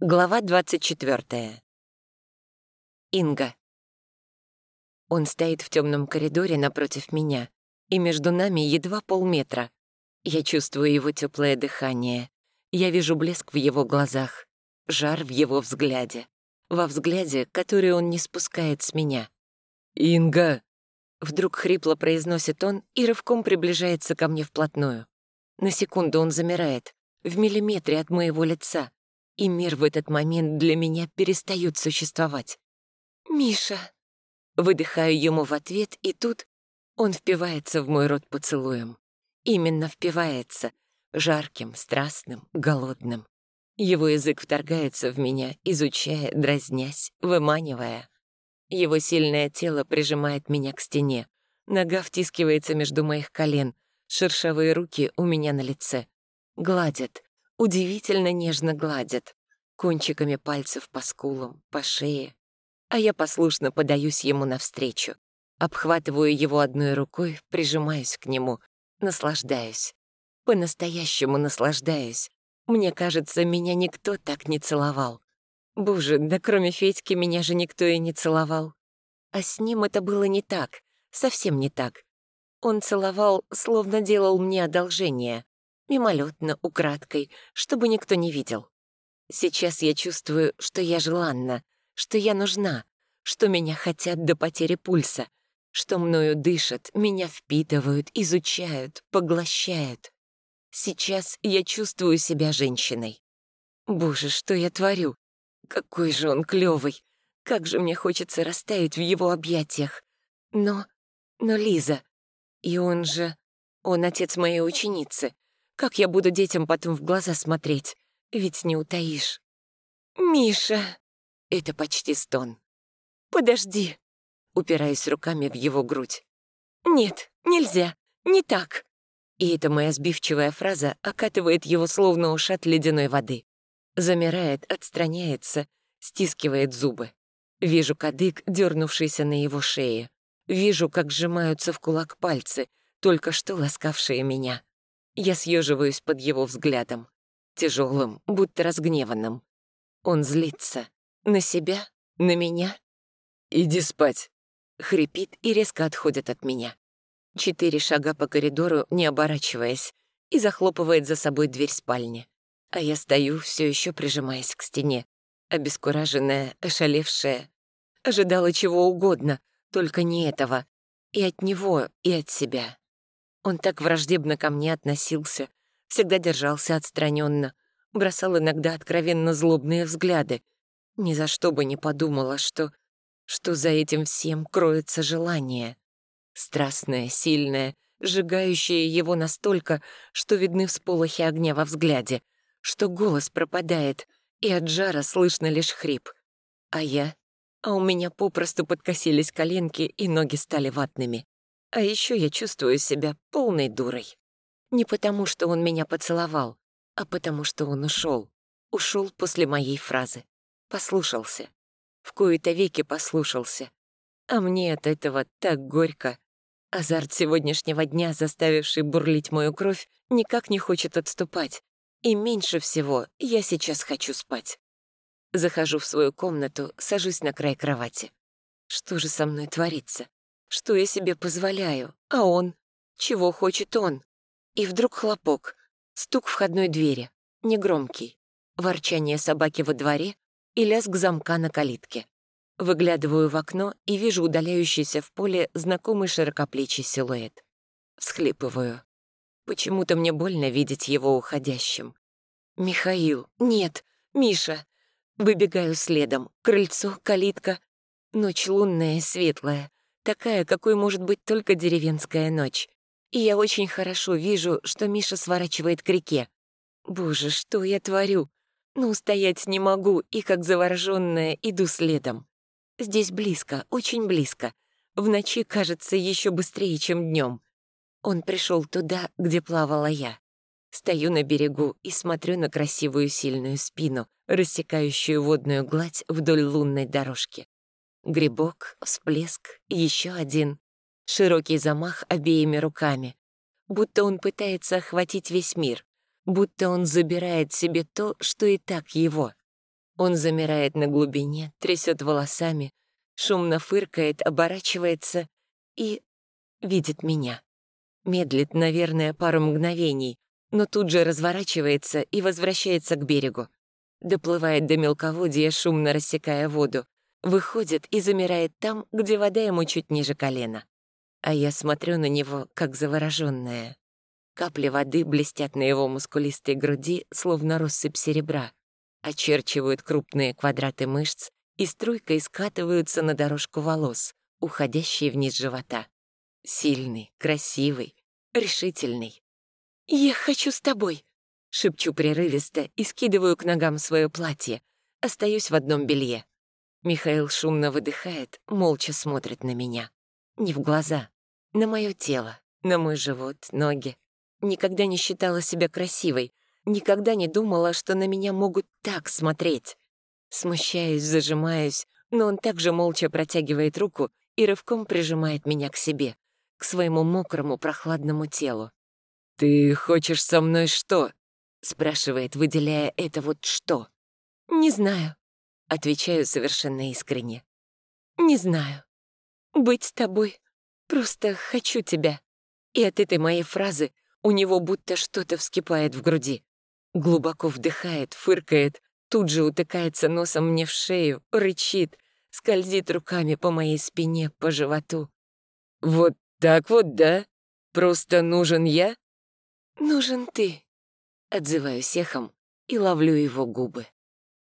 Глава 24. Инга. Он стоит в темном коридоре напротив меня, и между нами едва полметра. Я чувствую его теплое дыхание. Я вижу блеск в его глазах, жар в его взгляде. Во взгляде, который он не спускает с меня. «Инга!» Вдруг хрипло произносит он и рывком приближается ко мне вплотную. На секунду он замирает, в миллиметре от моего лица — и мир в этот момент для меня перестает существовать. «Миша!» Выдыхаю ему в ответ, и тут он впивается в мой рот поцелуем. Именно впивается, жарким, страстным, голодным. Его язык вторгается в меня, изучая, дразнясь, выманивая. Его сильное тело прижимает меня к стене. Нога втискивается между моих колен, шершавые руки у меня на лице. Гладят, удивительно нежно гладят, кончиками пальцев по скулам, по шее. А я послушно подаюсь ему навстречу, обхватываю его одной рукой, прижимаюсь к нему, наслаждаюсь. По-настоящему наслаждаюсь. Мне кажется, меня никто так не целовал. Боже, да кроме Федьки меня же никто и не целовал. А с ним это было не так, совсем не так. Он целовал, словно делал мне одолжение, мимолетно, украдкой, чтобы никто не видел. Сейчас я чувствую, что я желанна, что я нужна, что меня хотят до потери пульса, что мною дышат, меня впитывают, изучают, поглощают. Сейчас я чувствую себя женщиной. Боже, что я творю? Какой же он клёвый! Как же мне хочется растаять в его объятиях. Но... но Лиза... И он же... Он отец моей ученицы. Как я буду детям потом в глаза смотреть? Ведь не утаишь. «Миша!» — это почти стон. «Подожди!» — упираясь руками в его грудь. «Нет, нельзя, не так!» И эта моя сбивчивая фраза окатывает его словно ушат ледяной воды. Замирает, отстраняется, стискивает зубы. Вижу кадык, дернувшийся на его шее. Вижу, как сжимаются в кулак пальцы, только что ласкавшие меня. Я съеживаюсь под его взглядом, тяжелым, будто разгневанным. Он злится. На себя? На меня? «Иди спать», — хрипит и резко отходит от меня. Четыре шага по коридору, не оборачиваясь, и захлопывает за собой дверь спальни. А я стою, все еще прижимаясь к стене, обескураженная, ошалевшая. Ожидала чего угодно, только не этого. И от него, и от себя. Он так враждебно ко мне относился, всегда держался отстраненно, бросал иногда откровенно злобные взгляды. Ни за что бы не подумала, что... что за этим всем кроется желание. Страстное, сильное, сжигающее его настолько, что видны всполохи огня во взгляде, что голос пропадает, и от жара слышно лишь хрип. А я... А у меня попросту подкосились коленки, и ноги стали ватными. А еще я чувствую себя полной дурой. Не потому, что он меня поцеловал, а потому, что он ушел. Ушел после моей фразы. Послушался. В кои-то веки послушался. А мне от этого так горько. Азарт сегодняшнего дня, заставивший бурлить мою кровь, никак не хочет отступать. И меньше всего я сейчас хочу спать. Захожу в свою комнату, сажусь на край кровати. Что же со мной творится? Что я себе позволяю? А он? Чего хочет он? И вдруг хлопок. Стук входной двери. Негромкий. Ворчание собаки во дворе и лязг замка на калитке. Выглядываю в окно и вижу удаляющийся в поле знакомый широкоплечий силуэт. Всхлипываю. Почему-то мне больно видеть его уходящим. «Михаил! Нет! Миша!» Выбегаю следом. Крыльцо, калитка. Ночь лунная светлая такая, какой может быть только деревенская ночь. И я очень хорошо вижу, что Миша сворачивает к реке. Боже, что я творю? Ну, стоять не могу, и как заворожённая иду следом. Здесь близко, очень близко. В ночи кажется еще быстрее, чем днем. Он пришел туда, где плавала я. Стою на берегу и смотрю на красивую сильную спину, рассекающую водную гладь вдоль лунной дорожки. Грибок, всплеск, еще один. Широкий замах обеими руками. Будто он пытается охватить весь мир. Будто он забирает себе то, что и так его. Он замирает на глубине, трясет волосами, шумно фыркает, оборачивается и видит меня. Медлит, наверное, пару мгновений, но тут же разворачивается и возвращается к берегу. Доплывает до мелководья, шумно рассекая воду. Выходит и замирает там, где вода ему чуть ниже колена. А я смотрю на него, как заворожённая. Капли воды блестят на его мускулистой груди, словно россыпь серебра. Очерчивают крупные квадраты мышц и струйкой скатываются на дорожку волос, уходящие вниз живота. Сильный, красивый, решительный. «Я хочу с тобой», — шепчу прерывисто и скидываю к ногам свое платье. Остаюсь в одном белье. Михаил шумно выдыхает, молча смотрит на меня. Не в глаза, на мое тело, на мой живот, ноги. Никогда не считала себя красивой, никогда не думала, что на меня могут так смотреть. Смущаюсь, зажимаюсь, но он также молча протягивает руку и рывком прижимает меня к себе, к своему мокрому прохладному телу. «Ты хочешь со мной что?» — спрашивает, выделяя это вот «что». «Не знаю», — отвечаю совершенно искренне. «Не знаю. Быть с тобой. Просто хочу тебя». И от этой моей фразы у него будто что-то вскипает в груди. Глубоко вдыхает, фыркает, тут же утыкается носом мне в шею, рычит, скользит руками по моей спине, по животу. «Вот так вот, да? Просто нужен я?» «Нужен ты», — отзываюсь эхом и ловлю его губы.